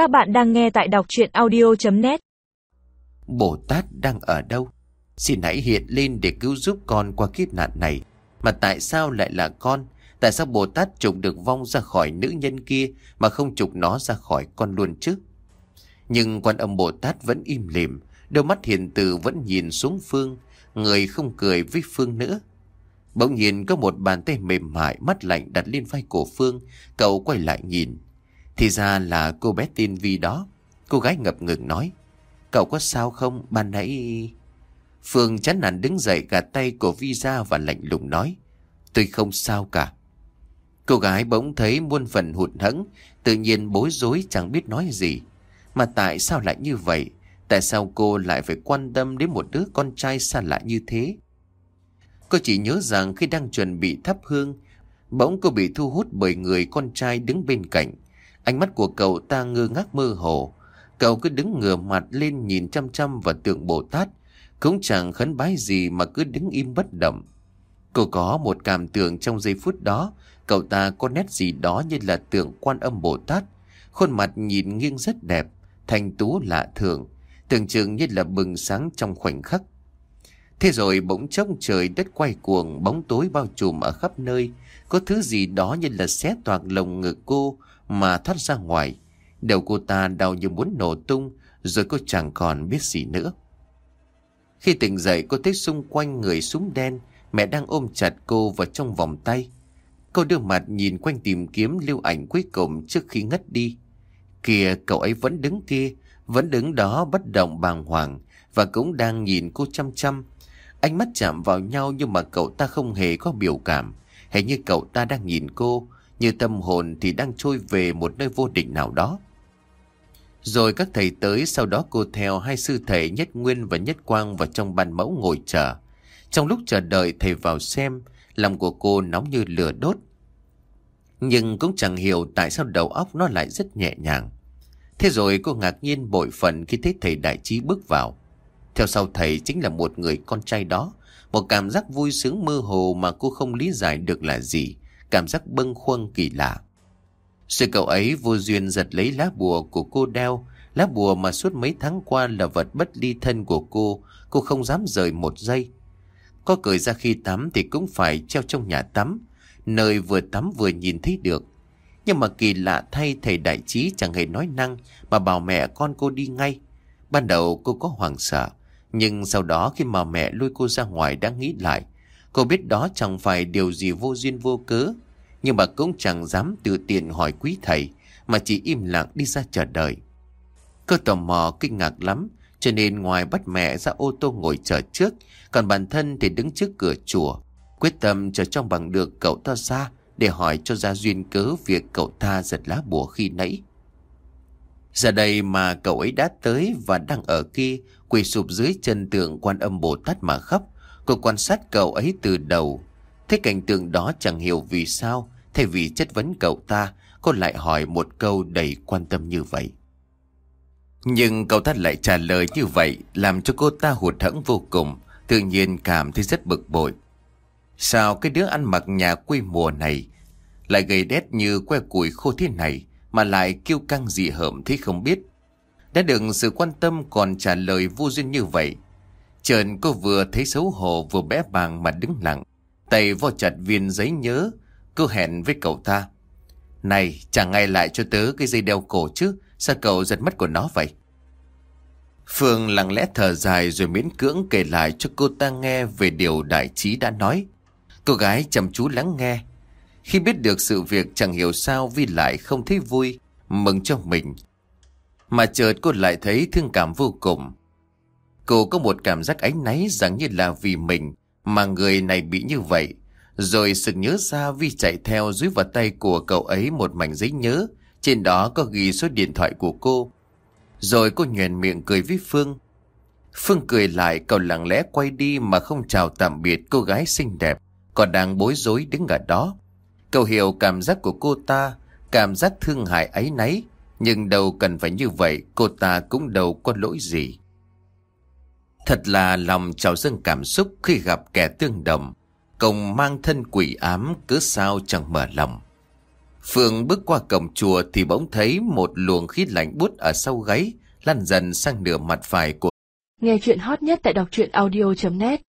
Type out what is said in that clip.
Các bạn đang nghe tại đọc chuyện audio.net Bồ Tát đang ở đâu? Xin hãy hiện lên để cứu giúp con qua kiếp nạn này. Mà tại sao lại là con? Tại sao Bồ Tát trục được vong ra khỏi nữ nhân kia mà không trục nó ra khỏi con luôn chứ? Nhưng quan âm Bồ Tát vẫn im lìm, đôi mắt hiền từ vẫn nhìn xuống Phương, người không cười với Phương nữa. Bỗng nhiên có một bàn tay mềm mại, mắt lạnh đặt lên vai cổ Phương, cậu quay lại nhìn. Thì ra là cô bé tin Vi đó. Cô gái ngập ngừng nói. Cậu có sao không? Ban nãy... Phương chán nản đứng dậy gạt tay của Vi ra và lạnh lùng nói. Tôi không sao cả. Cô gái bỗng thấy muôn phần hụt hẫng, tự nhiên bối rối chẳng biết nói gì. Mà tại sao lại như vậy? Tại sao cô lại phải quan tâm đến một đứa con trai xa lạ như thế? Cô chỉ nhớ rằng khi đang chuẩn bị thắp hương, bỗng cô bị thu hút bởi người con trai đứng bên cạnh. Ánh mắt của cậu ta ngơ ngác mơ hồ. Cậu cứ đứng ngửa mặt lên nhìn chăm chăm vào tượng Bồ Tát. Cũng chẳng khấn bái gì mà cứ đứng im bất động. Cậu có một cảm tưởng trong giây phút đó, cậu ta có nét gì đó như là tượng quan âm Bồ Tát. Khuôn mặt nhìn nghiêng rất đẹp, thanh tú lạ thường, tưởng chừng như là bừng sáng trong khoảnh khắc. Thế rồi bỗng chốc trời đất quay cuồng, bóng tối bao trùm ở khắp nơi. Có thứ gì đó như là xé toạc lồng ngực cô mà thoát ra ngoài. Đầu cô ta đau như muốn nổ tung, rồi cô chẳng còn biết gì nữa. Khi tỉnh dậy cô thấy xung quanh người súng đen, mẹ đang ôm chặt cô vào trong vòng tay. Cô đưa mặt nhìn quanh tìm kiếm lưu ảnh cuối cùng trước khi ngất đi. Kìa cậu ấy vẫn đứng kia, vẫn đứng đó bất động bàng hoàng và cũng đang nhìn cô chăm chăm. Ánh mắt chạm vào nhau nhưng mà cậu ta không hề có biểu cảm. Hình như cậu ta đang nhìn cô, như tâm hồn thì đang trôi về một nơi vô định nào đó. Rồi các thầy tới sau đó cô theo hai sư thầy Nhất Nguyên và Nhất Quang vào trong ban mẫu ngồi chờ. Trong lúc chờ đợi thầy vào xem, lòng của cô nóng như lửa đốt. Nhưng cũng chẳng hiểu tại sao đầu óc nó lại rất nhẹ nhàng. Thế rồi cô ngạc nhiên bội phần khi thấy thầy đại trí bước vào. Theo sau thầy chính là một người con trai đó. Một cảm giác vui sướng mơ hồ mà cô không lý giải được là gì. Cảm giác bâng khuâng kỳ lạ. Rồi cậu ấy vô duyên giật lấy lá bùa của cô đeo. Lá bùa mà suốt mấy tháng qua là vật bất ly thân của cô. Cô không dám rời một giây. Có cười ra khi tắm thì cũng phải treo trong nhà tắm. Nơi vừa tắm vừa nhìn thấy được. Nhưng mà kỳ lạ thay thầy đại trí chẳng hề nói năng mà bảo mẹ con cô đi ngay. Ban đầu cô có hoảng sợ. Nhưng sau đó khi mà mẹ lôi cô ra ngoài đã nghĩ lại, cô biết đó chẳng phải điều gì vô duyên vô cớ, nhưng mà cũng chẳng dám tự tiện hỏi quý thầy, mà chỉ im lặng đi ra chờ đợi. Cô tò mò kinh ngạc lắm, cho nên ngoài bắt mẹ ra ô tô ngồi chờ trước, còn bản thân thì đứng trước cửa chùa, quyết tâm chờ trong bằng được cậu ta ra để hỏi cho ra duyên cớ việc cậu ta giật lá bùa khi nãy. Giờ đây mà cậu ấy đã tới và đang ở kia, quỳ sụp dưới chân tượng quan âm Bồ Tát mà khóc. Cô quan sát cậu ấy từ đầu. Thế cảnh tượng đó chẳng hiểu vì sao, thay vì chất vấn cậu ta, cô lại hỏi một câu đầy quan tâm như vậy. Nhưng cậu ta lại trả lời như vậy, làm cho cô ta hụt hẫng vô cùng, tự nhiên cảm thấy rất bực bội. Sao cái đứa ăn mặc nhà quê mùa này lại gầy đét như que củi khô thế này, mà lại kêu căng gì hợm thế không biết. Đã được sự quan tâm còn trả lời vô duyên như vậy. Trần cô vừa thấy xấu hổ vừa bé bàng mà đứng lặng. Tay vo chặt viên giấy nhớ. Cô hẹn với cậu ta. Này chẳng ngay lại cho tớ cái dây đeo cổ chứ. Sao cậu giật mất của nó vậy? Phương lặng lẽ thở dài rồi miễn cưỡng kể lại cho cô ta nghe về điều đại trí đã nói. Cô gái chăm chú lắng nghe. Khi biết được sự việc chẳng hiểu sao Vi lại không thấy vui, mừng cho mình. Mà chợt cô lại thấy thương cảm vô cùng. Cô có một cảm giác ánh náy rằng như là vì mình mà người này bị như vậy. Rồi sự nhớ ra Vi chạy theo dưới vào tay của cậu ấy một mảnh giấy nhớ. Trên đó có ghi số điện thoại của cô. Rồi cô nhoèn miệng cười với Phương. Phương cười lại cậu lặng lẽ quay đi mà không chào tạm biệt cô gái xinh đẹp. Còn đang bối rối đứng ở đó. Cậu hiểu cảm giác của cô ta, cảm giác thương hại ấy nấy, nhưng đâu cần phải như vậy, cô ta cũng đâu có lỗi gì. Thật là lòng trào dâng cảm xúc khi gặp kẻ tương đồng, công mang thân quỷ ám cứ sao chẳng mở lòng. Phương bước qua cổng chùa thì bỗng thấy một luồng khí lạnh bút ở sau gáy, lăn dần sang nửa mặt phải của Nghe chuyện hot nhất tại đọc truyện audio.net